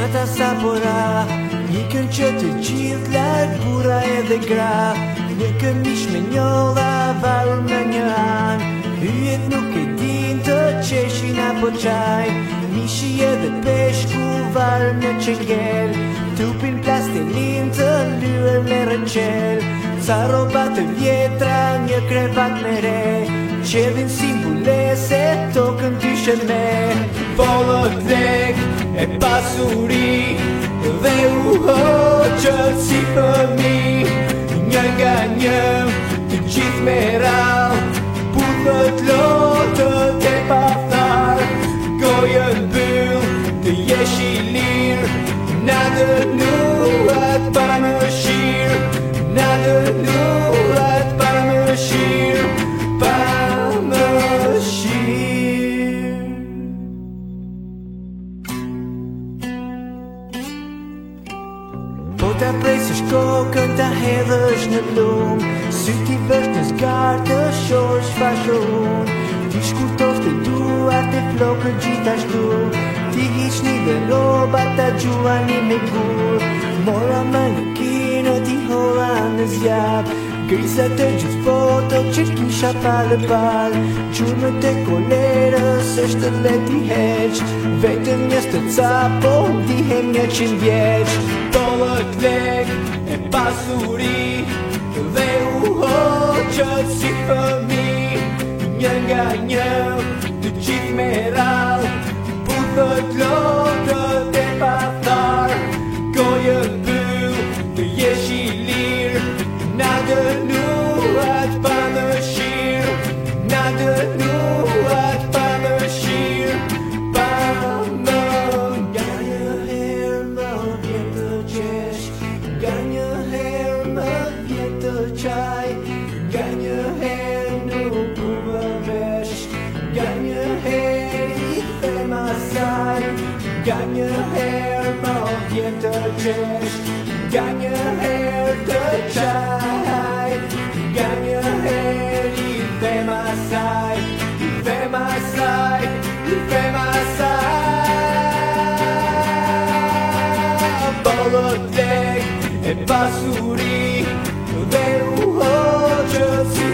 Nëta sa përra po Një kënë që të qitë, Lërë pura e dhe gra Një kënë mish me një dha me një anë Hyet nuk e din të qeshin Apo qaj Mishi edhe dhe pesh ku varë me që Tupin plastilin të lyër me rënqel Sa roba të vjetra Një krepat me re Qevin si mbulese Tokën të shëme Follow them E pasuri dhe u hoqët si përmi Një nga një të gjithë me rau Putët lotët e pathar Gojën bëll të jeshi lirë Në dërnu ta presësh kokën ta hedhësh në lum Sy ti bësh të zgar të shfa fashon Ti shkurtof të duar të flokën gjithashtu Ti hish një dhe loba ta gjua një me kur Mora më në kino ti hola në zjab Grisa të gjithë foto që kisha palë palë Gjurë me te kolerës është të leti heq Vetëm njës të ca po dihem një qim vjeq Tolë të vek e pasuri Dhe u hoqët si fëmi Një nga një të qitë me rau Putë të lotët e patar Kojën bëll të jesh i lirë Në të Got your hair above yet to try. Got your hair no rubbish. Got your my side. Got your hair above yet to trash. Got your hair to try. Got my side. In my side. In my side. All e pasuri, deru hoće si.